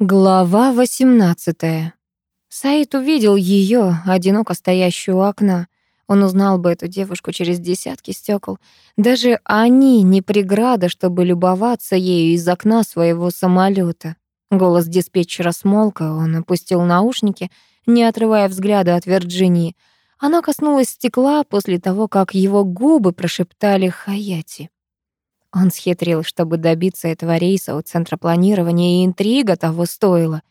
Глава 18. Саид увидел ее, одиноко стоящую у окна. Он узнал бы эту девушку через десятки стекол. Даже они не преграда, чтобы любоваться ею из окна своего самолета. Голос диспетчера смолк, он опустил наушники, не отрывая взгляда от Вирджинии. Она коснулась стекла после того, как его губы прошептали «Хаяти». Он схитрил, чтобы добиться этого рейса у центра планирования, и интрига того стоила.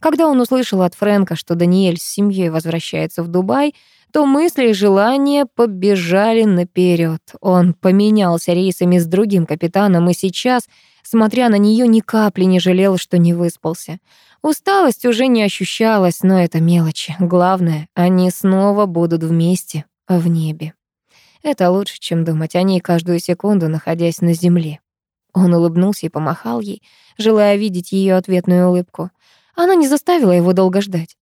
Когда он услышал от Фрэнка, что Даниэль с семьей возвращается в Дубай, то мысли и желания побежали наперед. Он поменялся рейсами с другим капитаном и сейчас, смотря на нее, ни капли не жалел, что не выспался. Усталость уже не ощущалась, но это мелочи. Главное, они снова будут вместе в небе. Это лучше, чем думать о ней каждую секунду, находясь на земле. Он улыбнулся и помахал ей, желая видеть ее ответную улыбку. Она не заставила его долго ждать.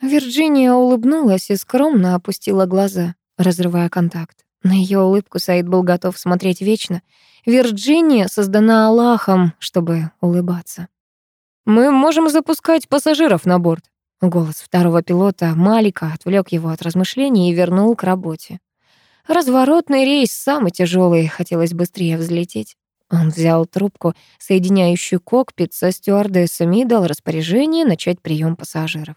Вирджиния улыбнулась и скромно опустила глаза, разрывая контакт. На ее улыбку Саид был готов смотреть вечно. Вирджиния создана Аллахом, чтобы улыбаться. «Мы можем запускать пассажиров на борт». Голос второго пилота Малика отвлек его от размышлений и вернул к работе. Разворотный рейс самый тяжелый, хотелось быстрее взлететь. Он взял трубку, соединяющую кокпит со стюардессами, и дал распоряжение начать прием пассажиров.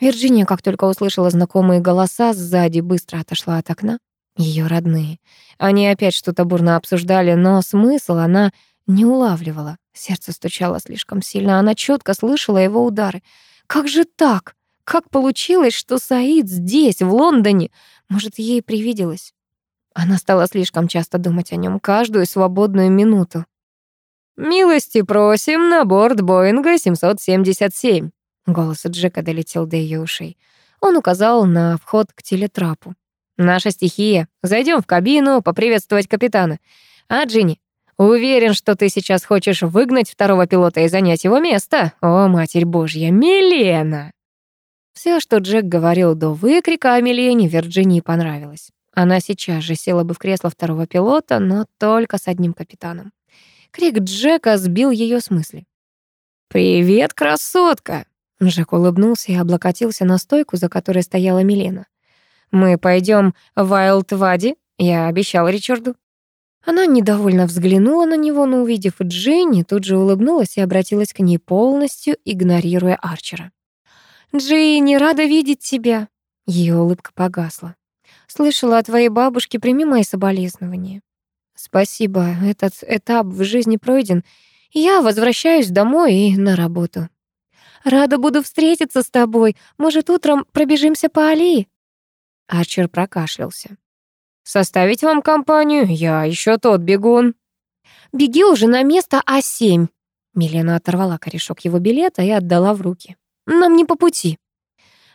Вирджиния, как только услышала знакомые голоса, сзади быстро отошла от окна. Ее родные. Они опять что-то бурно обсуждали, но смысл она не улавливала. Сердце стучало слишком сильно, она четко слышала его удары. Как же так? Как получилось, что Саид здесь, в Лондоне? Может, ей привиделось? Она стала слишком часто думать о нем каждую свободную минуту. «Милости просим на борт Боинга 777». Голос Джека долетел до ее ушей. Он указал на вход к телетрапу. «Наша стихия. Зайдем в кабину, поприветствовать капитана. А, Джинни, уверен, что ты сейчас хочешь выгнать второго пилота и занять его место. О, Матерь Божья, Милена!» Все, что Джек говорил до выкрика о Милене, Вирджинии понравилось. Она сейчас же села бы в кресло второго пилота, но только с одним капитаном. Крик Джека сбил ее с мысли. «Привет, красотка!» Джек улыбнулся и облокотился на стойку, за которой стояла Милена. «Мы пойдем в Айлд-Вади?» Я обещал Ричарду. Она недовольно взглянула на него, но, увидев Дженни, тут же улыбнулась и обратилась к ней полностью, игнорируя Арчера. «Джинни, рада видеть тебя!» Ее улыбка погасла. «Слышала о твоей бабушке, прими мои соболезнования». «Спасибо, этот этап в жизни пройден. Я возвращаюсь домой и на работу». «Рада буду встретиться с тобой. Может, утром пробежимся по аллее?» Арчер прокашлялся. «Составить вам компанию? Я еще тот бегун». «Беги уже на место А7». Милена оторвала корешок его билета и отдала в руки. Нам не по пути».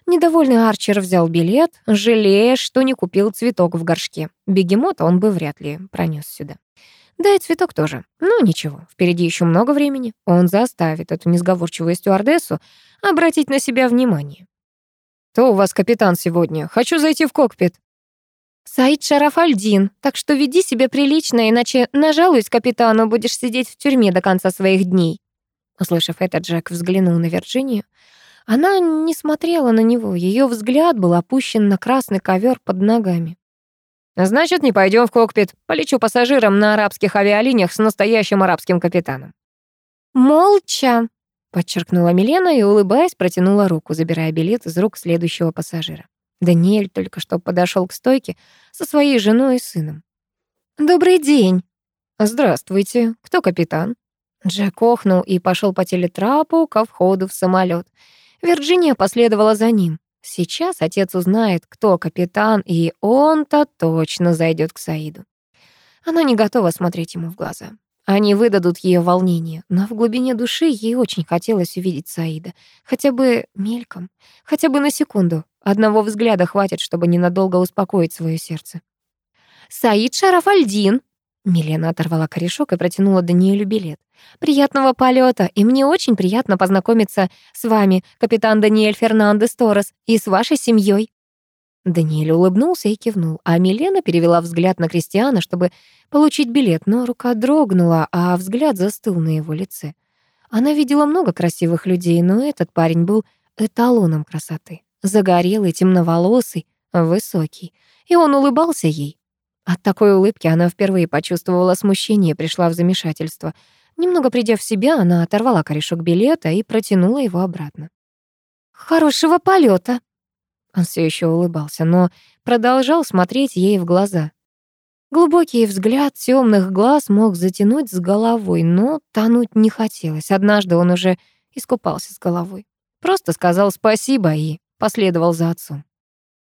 Недовольный Арчер взял билет, жалея, что не купил цветок в горшке. Бегемота он бы вряд ли пронес сюда. Да и цветок тоже. Ну, ничего, впереди еще много времени. Он заставит эту несговорчивую стюардессу обратить на себя внимание. «Кто у вас капитан сегодня? Хочу зайти в кокпит». «Саид Шарафальдин, так что веди себя прилично, иначе нажалуюсь капитану, будешь сидеть в тюрьме до конца своих дней». Услышав это, Джек взглянул на Вирджинию. Она не смотрела на него, ее взгляд был опущен на красный ковер под ногами. «Значит, не пойдем в кокпит. Полечу пассажирам на арабских авиалиниях с настоящим арабским капитаном». «Молча», — подчеркнула Милена и, улыбаясь, протянула руку, забирая билет из рук следующего пассажира. Даниэль только что подошел к стойке со своей женой и сыном. «Добрый день». «Здравствуйте. Кто капитан?» Джек охнул и пошел по телетрапу ко входу в самолет. Вирджиния последовала за ним. Сейчас отец узнает, кто капитан, и он-то точно зайдет к Саиду. Она не готова смотреть ему в глаза. Они выдадут ее волнение, но в глубине души ей очень хотелось увидеть Саида. Хотя бы мельком, хотя бы на секунду. Одного взгляда хватит, чтобы ненадолго успокоить свое сердце. «Саид Шарафальдин!» Милена оторвала корешок и протянула Даниэлю билет. «Приятного полета, и мне очень приятно познакомиться с вами, капитан Даниэль Фернандес Торрес, и с вашей семьей». Даниэль улыбнулся и кивнул, а Милена перевела взгляд на Кристиана, чтобы получить билет, но рука дрогнула, а взгляд застыл на его лице. Она видела много красивых людей, но этот парень был эталоном красоты. Загорелый, темноволосый, высокий. И он улыбался ей. От такой улыбки она впервые почувствовала смущение и пришла в замешательство. Немного придя в себя, она оторвала корешок билета и протянула его обратно. «Хорошего полета! Он все еще улыбался, но продолжал смотреть ей в глаза. Глубокий взгляд темных глаз мог затянуть с головой, но тонуть не хотелось. Однажды он уже искупался с головой. Просто сказал спасибо и последовал за отцом.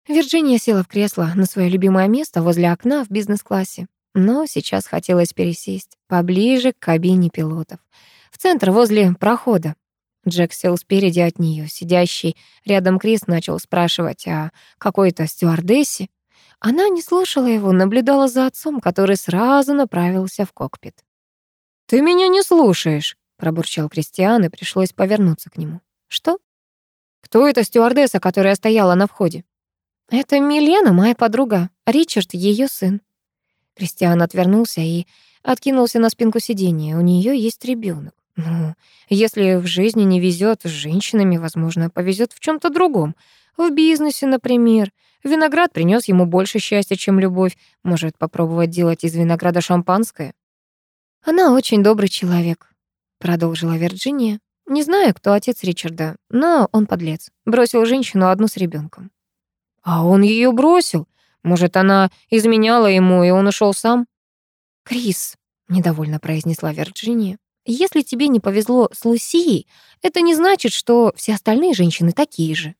Вирджиния села в кресло на свое любимое место возле окна в бизнес-классе. Но сейчас хотелось пересесть поближе к кабине пилотов. В центр возле прохода. Джек сел спереди от нее. Сидящий рядом Крис начал спрашивать о какой-то стюардессе. Она не слушала его, наблюдала за отцом, который сразу направился в кокпит. «Ты меня не слушаешь», — пробурчал Кристиан, и пришлось повернуться к нему. «Что?» «Кто эта стюардесса, которая стояла на входе?» «Это Милена, моя подруга. Ричард — ее сын». Кристиан отвернулся и откинулся на спинку сиденья. У нее есть ребенок. Ну, если в жизни не везет с женщинами, возможно, повезет в чем то другом. В бизнесе, например. Виноград принес ему больше счастья, чем любовь. Может, попробовать делать из винограда шампанское? Она очень добрый человек, продолжила Вирджиния. Не знаю, кто отец Ричарда, но он подлец. Бросил женщину одну с ребенком. А он ее бросил? Может, она изменяла ему, и он ушел сам? Крис, недовольно произнесла Вирджиния. Если тебе не повезло с Лусией, это не значит, что все остальные женщины такие же.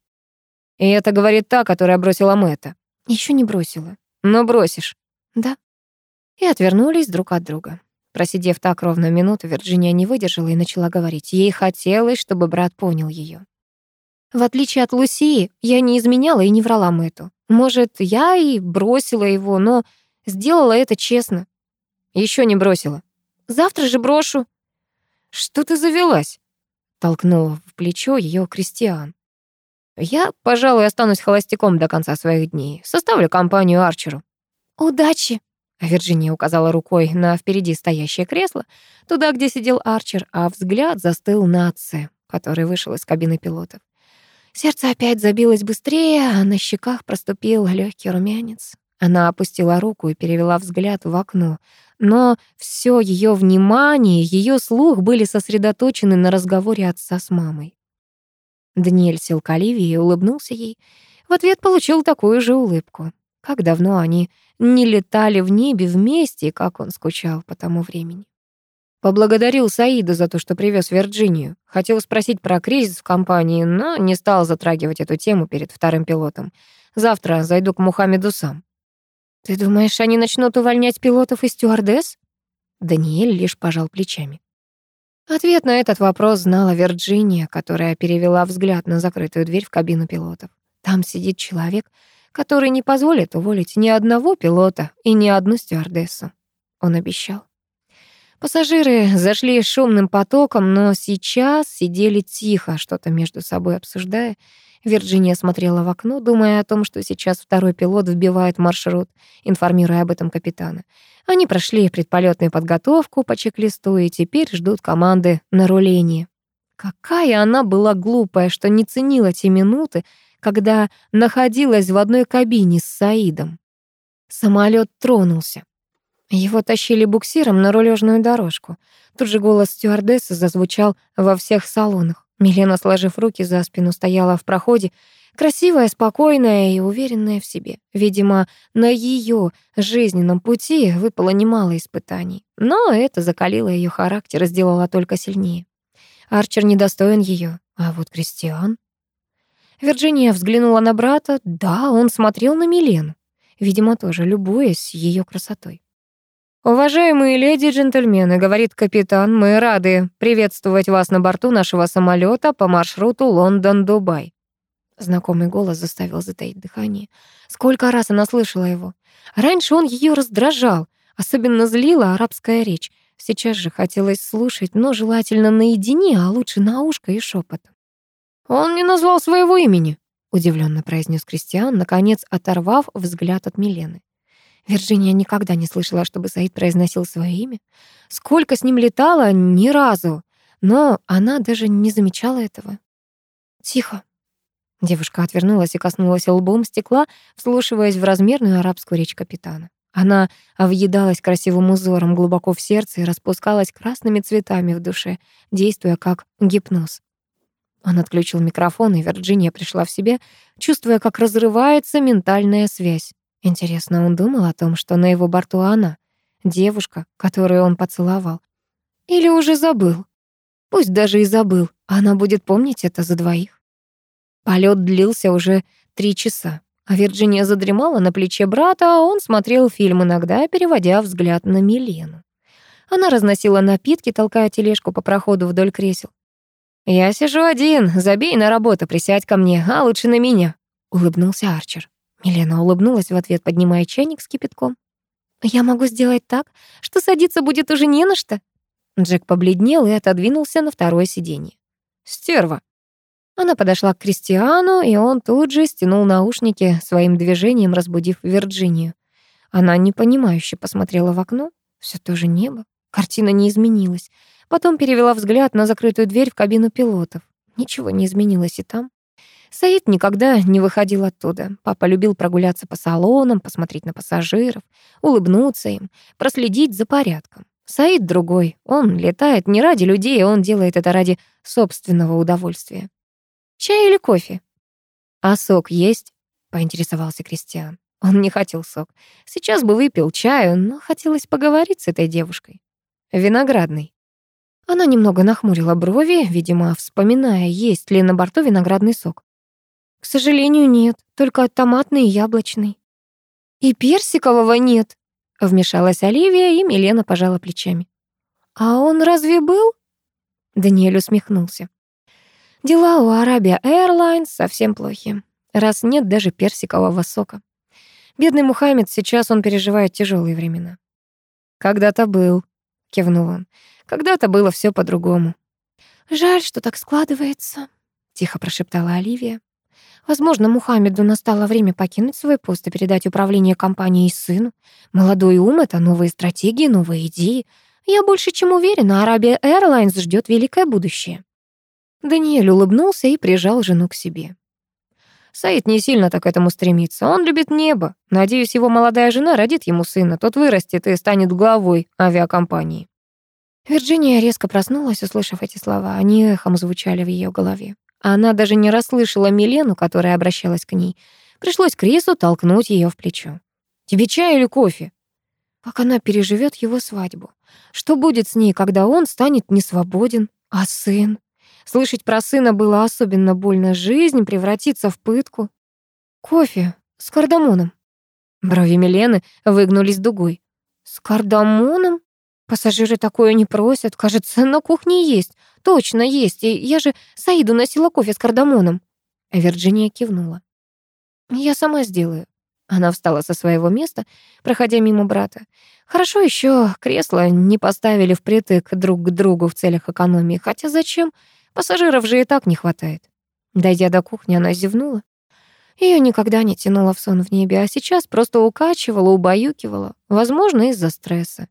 И это говорит та, которая бросила Мэтта. Еще не бросила. Но бросишь. Да. И отвернулись друг от друга. Просидев так ровно минуту, Вирджиния не выдержала и начала говорить. Ей хотелось, чтобы брат понял ее. В отличие от Лусии, я не изменяла и не врала Мэтту. Может, я и бросила его, но сделала это честно. Еще не бросила. Завтра же брошу. «Что ты завелась?» — толкнула в плечо ее Кристиан. «Я, пожалуй, останусь холостяком до конца своих дней. Составлю компанию Арчеру». «Удачи!» — Вирджиния указала рукой на впереди стоящее кресло, туда, где сидел Арчер, а взгляд застыл на отце, который вышел из кабины пилотов. Сердце опять забилось быстрее, а на щеках проступил легкий румянец. Она опустила руку и перевела взгляд в окно, но все ее внимание, ее слух были сосредоточены на разговоре отца с мамой. Даниэль сел к Оливии и улыбнулся ей. В ответ получил такую же улыбку. Как давно они не летали в небе вместе, и как он скучал по тому времени. Поблагодарил Саида за то, что привез Вирджинию. Хотел спросить про кризис в компании, но не стал затрагивать эту тему перед вторым пилотом. Завтра зайду к Мухаммеду сам. «Ты думаешь, они начнут увольнять пилотов и стюардесс?» Даниэль лишь пожал плечами. Ответ на этот вопрос знала Вирджиния, которая перевела взгляд на закрытую дверь в кабину пилотов. Там сидит человек, который не позволит уволить ни одного пилота и ни одну стюардессу. Он обещал. Пассажиры зашли шумным потоком, но сейчас сидели тихо, что-то между собой обсуждая, Вирджиния смотрела в окно, думая о том, что сейчас второй пилот вбивает маршрут, информируя об этом капитана. Они прошли предполетную подготовку по чек-листу и теперь ждут команды на рулении. Какая она была глупая, что не ценила те минуты, когда находилась в одной кабине с Саидом. Самолет тронулся. Его тащили буксиром на рулежную дорожку. Тут же голос стюардессы зазвучал во всех салонах. Милена, сложив руки за спину, стояла в проходе, красивая, спокойная и уверенная в себе. Видимо, на ее жизненном пути выпало немало испытаний. Но это закалило ее характер и сделало только сильнее. Арчер недостоин ее, а вот Кристиан... Вирджиния взглянула на брата. Да, он смотрел на Милену. Видимо, тоже любуясь ее красотой. «Уважаемые леди и джентльмены», — говорит капитан, «мы рады приветствовать вас на борту нашего самолета по маршруту Лондон-Дубай». Знакомый голос заставил затаить дыхание. Сколько раз она слышала его. Раньше он ее раздражал, особенно злила арабская речь. Сейчас же хотелось слушать, но желательно наедине, а лучше на ушко и шепотом. «Он не назвал своего имени», — удивленно произнес Кристиан, наконец оторвав взгляд от Милены. Вирджиния никогда не слышала, чтобы Саид произносил свое имя. Сколько с ним летала, ни разу. но она даже не замечала этого. «Тихо». Девушка отвернулась и коснулась лбом стекла, вслушиваясь в размерную арабскую речь капитана. Она въедалась красивым узором глубоко в сердце и распускалась красными цветами в душе, действуя как гипноз. Он отключил микрофон, и Вирджиния пришла в себя, чувствуя, как разрывается ментальная связь. Интересно, он думал о том, что на его борту она, девушка, которую он поцеловал. Или уже забыл? Пусть даже и забыл, она будет помнить это за двоих. Полет длился уже три часа. А Вирджиния задремала на плече брата, а он смотрел фильм, иногда переводя взгляд на Милену. Она разносила напитки, толкая тележку по проходу вдоль кресел. «Я сижу один, забей на работу, присядь ко мне, а лучше на меня», — улыбнулся Арчер. Милена улыбнулась в ответ, поднимая чайник с кипятком. «Я могу сделать так, что садиться будет уже не на что». Джек побледнел и отодвинулся на второе сиденье. «Стерва», она подошла к Кристиану, и он тут же стянул наушники, своим движением разбудив Вирджинию. Она непонимающе посмотрела в окно. Все то же небо. Картина не изменилась. Потом перевела взгляд на закрытую дверь в кабину пилотов. Ничего не изменилось и там. Саид никогда не выходил оттуда. Папа любил прогуляться по салонам, посмотреть на пассажиров, улыбнуться им, проследить за порядком. Саид другой. Он летает не ради людей, он делает это ради собственного удовольствия. Чай или кофе?» «А сок есть?» — поинтересовался Кристиан. Он не хотел сок. Сейчас бы выпил чаю, но хотелось поговорить с этой девушкой. Виноградный. Она немного нахмурила брови, видимо, вспоминая, есть ли на борту виноградный сок. «К сожалению, нет, только томатный и яблочный». «И персикового нет», — вмешалась Оливия, и Милена пожала плечами. «А он разве был?» Даниэль усмехнулся. Дела у Arabia Airlines совсем плохи, раз нет даже персикового сока. Бедный Мухаммед, сейчас он переживает тяжелые времена. «Когда-то был», — кивнул он. «Когда-то было все по-другому». «Жаль, что так складывается», — тихо прошептала Оливия. Возможно, Мухаммеду настало время покинуть свой пост и передать управление компанией сыну. Молодой ум — это новые стратегии, новые идеи. Я больше чем уверена, Arabia Airlines ждет великое будущее. Даниэль улыбнулся и прижал жену к себе. Саид не сильно так к этому стремится. Он любит небо. Надеюсь, его молодая жена родит ему сына. Тот вырастет и станет главой авиакомпании. Вирджиния резко проснулась, услышав эти слова. Они эхом звучали в ее голове. Она даже не расслышала Милену, которая обращалась к ней. Пришлось Крису толкнуть ее в плечо. «Тебе чай или кофе?» Как она переживет его свадьбу? Что будет с ней, когда он станет несвободен? А сын? Слышать про сына было особенно больно. Жизнь превратится в пытку. Кофе с кардамоном. Брови Милены выгнулись дугой. С кардамоном? Пассажиры такое не просят. Кажется, на кухне есть. Точно есть. И я же Саиду носила кофе с кардамоном. Вирджиния кивнула. Я сама сделаю. Она встала со своего места, проходя мимо брата. Хорошо еще кресло не поставили впритык друг к другу в целях экономии. Хотя зачем? Пассажиров же и так не хватает. Дойдя до кухни, она зевнула. Ее никогда не тянуло в сон в небе, а сейчас просто укачивала, убаюкивала, возможно, из-за стресса.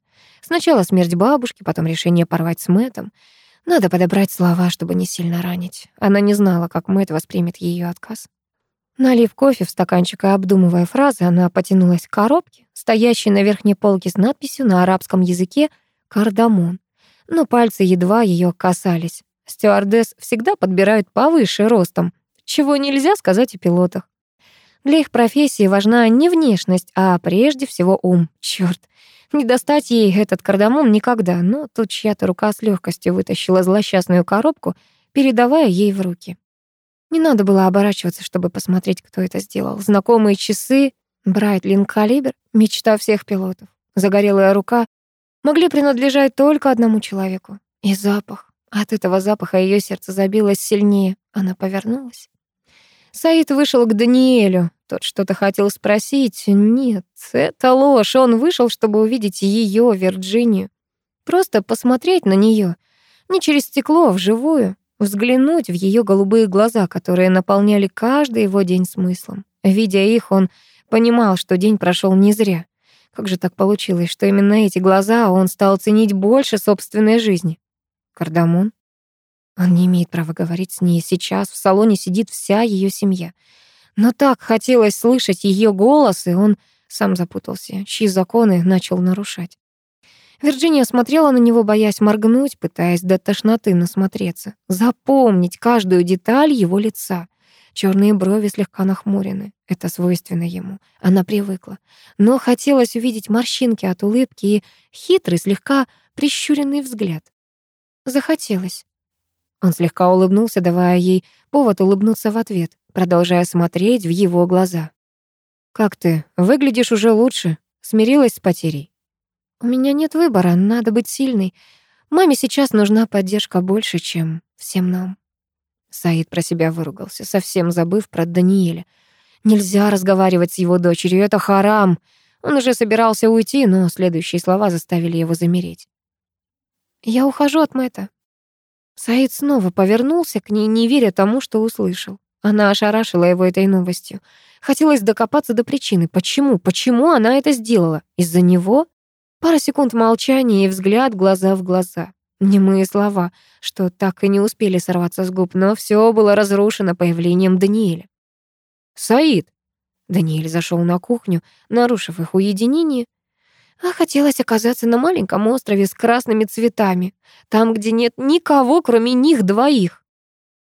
Сначала смерть бабушки, потом решение порвать с Мэттом. Надо подобрать слова, чтобы не сильно ранить. Она не знала, как Мэтт воспримет ее отказ. Налив кофе в стаканчик и обдумывая фразы, она потянулась к коробке, стоящей на верхней полке с надписью на арабском языке «Кардамон». Но пальцы едва ее касались. Стюардесс всегда подбирают повыше ростом, чего нельзя сказать о пилотах. Для их профессии важна не внешность, а прежде всего ум. Чёрт, не достать ей этот кардамон никогда, но тут чья-то рука с легкостью вытащила злосчастную коробку, передавая ей в руки. Не надо было оборачиваться, чтобы посмотреть, кто это сделал. Знакомые часы, Брайтлинг Калибр, мечта всех пилотов. Загорелая рука могли принадлежать только одному человеку. И запах. От этого запаха ее сердце забилось сильнее. Она повернулась. Саид вышел к Даниэлю. Тот что-то хотел спросить. Нет, это ложь. Он вышел, чтобы увидеть ее, Вирджинию. Просто посмотреть на нее. Не через стекло, а вживую. Взглянуть в ее голубые глаза, которые наполняли каждый его день смыслом. Видя их, он понимал, что день прошел не зря. Как же так получилось, что именно эти глаза он стал ценить больше собственной жизни? Кардамон? Он не имеет права говорить с ней. Сейчас в салоне сидит вся ее семья. Но так хотелось слышать ее голос, и он сам запутался, чьи законы начал нарушать. Вирджиния смотрела на него, боясь моргнуть, пытаясь до тошноты насмотреться, запомнить каждую деталь его лица. Черные брови слегка нахмурены. Это свойственно ему. Она привыкла. Но хотелось увидеть морщинки от улыбки и хитрый, слегка прищуренный взгляд. Захотелось. Он слегка улыбнулся, давая ей повод улыбнуться в ответ, продолжая смотреть в его глаза. «Как ты? Выглядишь уже лучше. Смирилась с потерей?» «У меня нет выбора, надо быть сильной. Маме сейчас нужна поддержка больше, чем всем нам». Саид про себя выругался, совсем забыв про Даниэля. Нельзя разговаривать с его дочерью, это харам. Он уже собирался уйти, но следующие слова заставили его замереть. «Я ухожу от Мэтта». Саид снова повернулся к ней, не веря тому, что услышал. Она ошарашила его этой новостью. Хотелось докопаться до причины. Почему? Почему она это сделала? Из-за него? Пара секунд молчания и взгляд глаза в глаза. Немые слова, что так и не успели сорваться с губ, но все было разрушено появлением Даниэля. «Саид!» Даниэль зашел на кухню, нарушив их уединение. А хотелось оказаться на маленьком острове с красными цветами, там, где нет никого, кроме них двоих.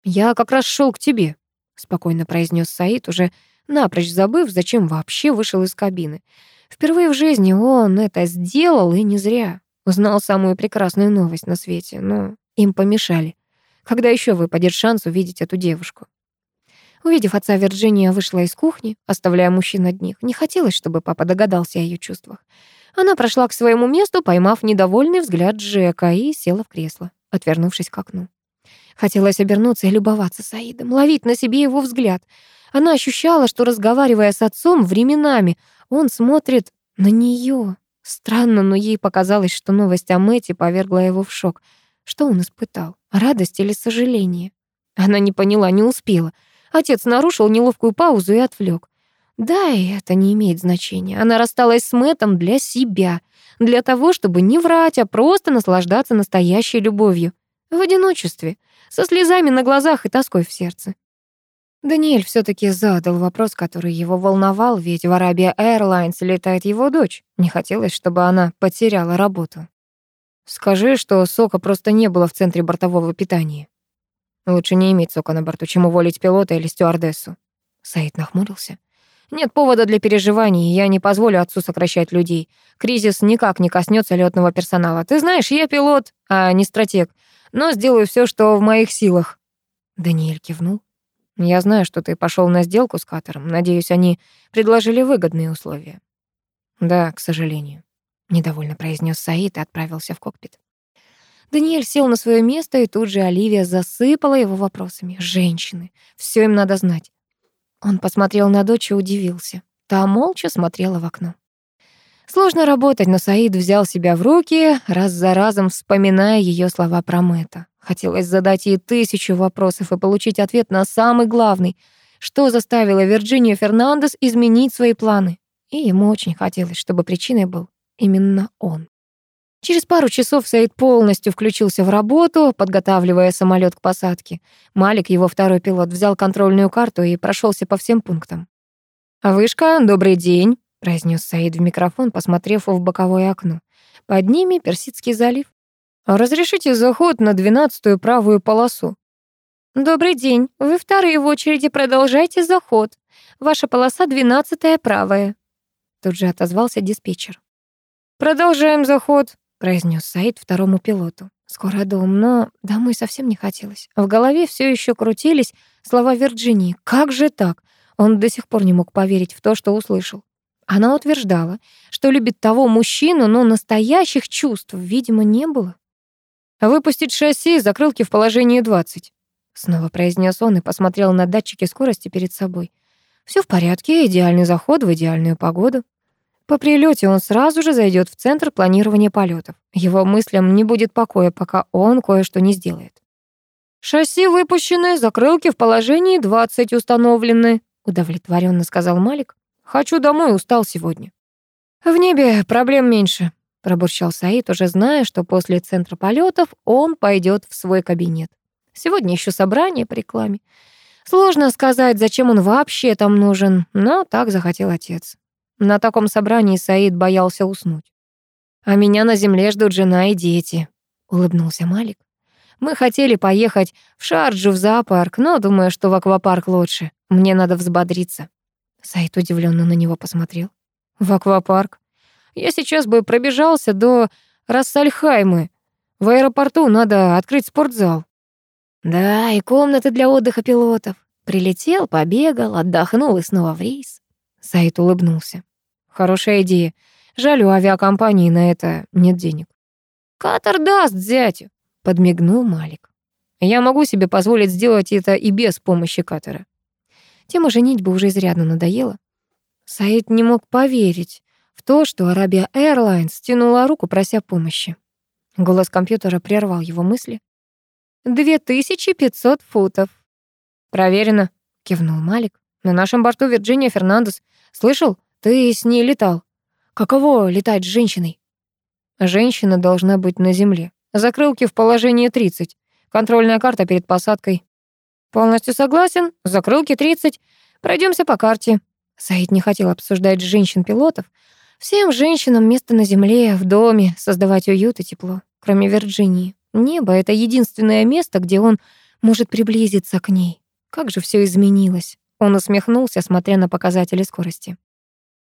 «Я как раз шел к тебе», — спокойно произнес Саид, уже напрочь забыв, зачем вообще вышел из кабины. Впервые в жизни он это сделал, и не зря. Узнал самую прекрасную новость на свете, но им помешали. Когда еще выпадет шанс увидеть эту девушку? Увидев отца, Вирджиния вышла из кухни, оставляя мужчин одних. Не хотелось, чтобы папа догадался о ее чувствах. Она прошла к своему месту, поймав недовольный взгляд Джека, и села в кресло, отвернувшись к окну. Хотелось обернуться и любоваться Саидом, ловить на себе его взгляд. Она ощущала, что, разговаривая с отцом, временами он смотрит на нее. Странно, но ей показалось, что новость о Мэте повергла его в шок. Что он испытал? Радость или сожаление? Она не поняла, не успела. Отец нарушил неловкую паузу и отвлек. Да, и это не имеет значения. Она рассталась с Мэтом для себя. Для того, чтобы не врать, а просто наслаждаться настоящей любовью. В одиночестве, со слезами на глазах и тоской в сердце. Даниэль все таки задал вопрос, который его волновал, ведь в Арабия Airlines летает его дочь. Не хотелось, чтобы она потеряла работу. «Скажи, что сока просто не было в центре бортового питания. Лучше не иметь сока на борту, чем уволить пилота или стюардессу». Саид нахмурился. «Нет повода для переживаний, я не позволю отцу сокращать людей. Кризис никак не коснется летного персонала. Ты знаешь, я пилот, а не стратег, но сделаю все, что в моих силах». Даниэль кивнул. Я знаю, что ты пошел на сделку с Катером. Надеюсь, они предложили выгодные условия. Да, к сожалению, недовольно произнес Саид и отправился в кокпит. Даниэль сел на свое место, и тут же Оливия засыпала его вопросами. Женщины, все им надо знать. Он посмотрел на дочь и удивился. Та молча смотрела в окно. Сложно работать, но Саид взял себя в руки, раз за разом вспоминая ее слова про Мэтта. Хотелось задать ей тысячу вопросов и получить ответ на самый главный. Что заставило Вирджинию Фернандес изменить свои планы? И ему очень хотелось, чтобы причиной был именно он. Через пару часов Саид полностью включился в работу, подготавливая самолет к посадке. Малик, его второй пилот, взял контрольную карту и прошелся по всем пунктам. «Вышка, добрый день», — произнес Саид в микрофон, посмотрев в боковое окно. Под ними Персидский залив. «Разрешите заход на двенадцатую правую полосу?» «Добрый день. Вы вторые в очереди, продолжайте заход. Ваша полоса двенадцатая правая». Тут же отозвался диспетчер. «Продолжаем заход», — произнес Саид второму пилоту. Скоро дом, но домой совсем не хотелось. В голове все еще крутились слова Вирджинии. Как же так? Он до сих пор не мог поверить в то, что услышал. Она утверждала, что любит того мужчину, но настоящих чувств, видимо, не было. «Выпустить шасси, закрылки в положении 20», — снова произнес он и посмотрел на датчики скорости перед собой. Все в порядке, идеальный заход в идеальную погоду. По прилете он сразу же зайдет в центр планирования полетов. Его мыслям не будет покоя, пока он кое-что не сделает. «Шасси выпущены, закрылки в положении 20 установлены», — удовлетворенно сказал Малик. «Хочу домой, устал сегодня». «В небе проблем меньше», пробурчал Саид, уже зная, что после центра полетов он пойдет в свой кабинет. Сегодня еще собрание по рекламе. Сложно сказать, зачем он вообще там нужен, но так захотел отец. На таком собрании Саид боялся уснуть. «А меня на земле ждут жена и дети», — улыбнулся Малик. «Мы хотели поехать в Шарджу в зоопарк, но думаю, что в аквапарк лучше. Мне надо взбодриться». Саид удивленно на него посмотрел. «В аквапарк? Я сейчас бы пробежался до Рассальхаймы. В аэропорту надо открыть спортзал». «Да, и комнаты для отдыха пилотов. Прилетел, побегал, отдохнул и снова в рейс». Саид улыбнулся. «Хорошая идея. Жаль, у авиакомпании на это нет денег. «Катар даст зятю», — подмигнул Малик. «Я могу себе позволить сделать это и без помощи Катара». Тема женитьбы уже изрядно надоела. Саид не мог поверить в то, что Арабия Airlines тянула руку, прося помощи. Голос компьютера прервал его мысли. «Две тысячи пятьсот футов». «Проверено», — кивнул Малик. «На нашем борту Вирджиния Фернандес. Слышал? Ты с ней летал». Каково летать с женщиной? Женщина должна быть на земле. Закрылки в положении 30. Контрольная карта перед посадкой. Полностью согласен. Закрылки 30. Пройдемся по карте. Саид не хотел обсуждать женщин-пилотов. Всем женщинам место на земле, в доме, создавать уют и тепло. Кроме Вирджинии. Небо — это единственное место, где он может приблизиться к ней. Как же все изменилось. Он усмехнулся, смотря на показатели скорости.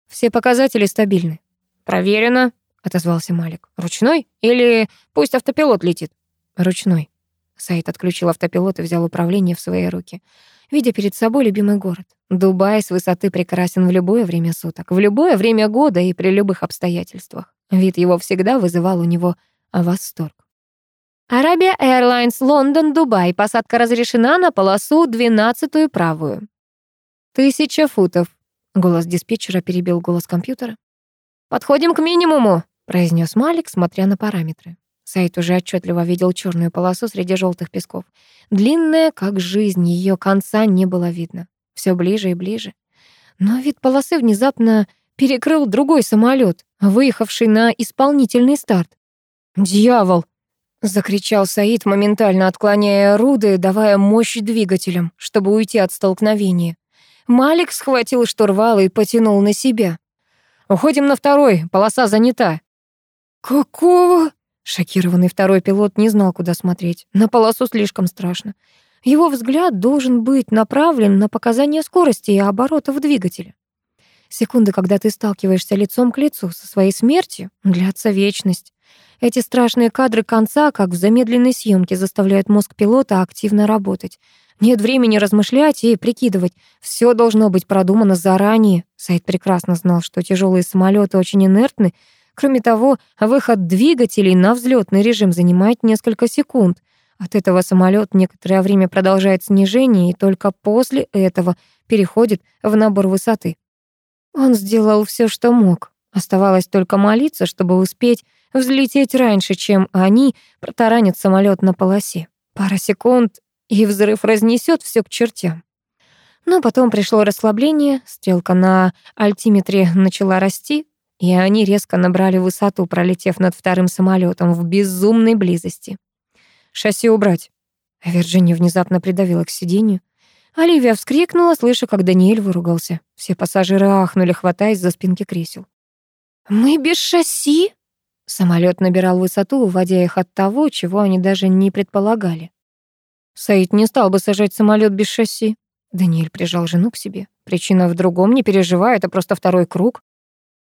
Все показатели стабильны. Проверено, отозвался Малик. Ручной или пусть автопилот летит? Ручной. Саид отключил автопилот и взял управление в свои руки, видя перед собой любимый город. Дубай с высоты прекрасен в любое время суток, в любое время года и при любых обстоятельствах. Вид его всегда вызывал у него восторг. Арабия Airlines, Лондон, Дубай. Посадка разрешена на полосу двенадцатую правую. Тысяча футов, Голос диспетчера перебил голос компьютера. «Подходим к минимуму», — произнес Малик, смотря на параметры. Сайт уже отчетливо видел черную полосу среди желтых песков. Длинная, как жизнь, ее конца не было видно. Все ближе и ближе. Но вид полосы внезапно перекрыл другой самолет, выехавший на исполнительный старт. «Дьявол!» — закричал Саид, моментально отклоняя руды, давая мощь двигателям, чтобы уйти от столкновения. Малик схватил штурвал и потянул на себя. «Уходим на второй, полоса занята». «Какого?» Шокированный второй пилот не знал, куда смотреть. На полосу слишком страшно. Его взгляд должен быть направлен на показания скорости и оборотов двигателя. Секунды, когда ты сталкиваешься лицом к лицу со своей смертью, длятся вечность. Эти страшные кадры конца, как в замедленной съемке, заставляют мозг пилота активно работать. Нет времени размышлять и прикидывать. Все должно быть продумано заранее. Сайт прекрасно знал, что тяжелые самолеты очень инертны. Кроме того, выход двигателей на взлетный режим занимает несколько секунд. От этого самолет некоторое время продолжает снижение и только после этого переходит в набор высоты. Он сделал все, что мог. Оставалось только молиться, чтобы успеть взлететь раньше, чем они протаранят самолет на полосе. Пара секунд, и взрыв разнесет все к чертям. Но потом пришло расслабление, стрелка на альтиметре начала расти, и они резко набрали высоту, пролетев над вторым самолетом в безумной близости. «Шасси убрать!» Вирджиния внезапно придавила к сиденью. Оливия вскрикнула, слыша, как Даниэль выругался. Все пассажиры ахнули, хватаясь за спинки кресел. «Мы без шасси?» Самолет набирал высоту, уводя их от того, чего они даже не предполагали. Саид не стал бы сажать самолет без шасси. Даниэль прижал жену к себе. Причина в другом, не переживай, это просто второй круг.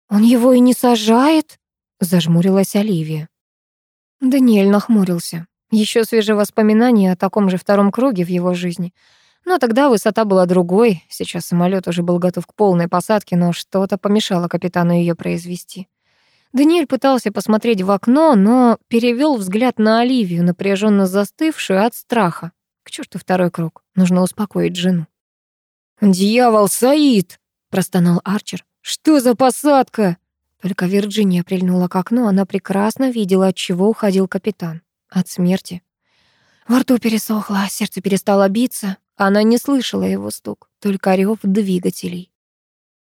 Он его и не сажает, зажмурилась Оливия. Даниэль нахмурился. Еще свежие воспоминания о таком же втором круге в его жизни. Но тогда высота была другой. Сейчас самолет уже был готов к полной посадке, но что-то помешало капитану ее произвести. Даниэль пытался посмотреть в окно, но перевел взгляд на Оливию, напряженно застывшую от страха. К черту второй круг. Нужно успокоить жену. «Дьявол, Саид!» — простонал Арчер. «Что за посадка?» Только Вирджиния прильнула к окну, она прекрасно видела, от чего уходил капитан. От смерти. Во рту пересохло, сердце перестало биться. Она не слышала его стук, только рев двигателей.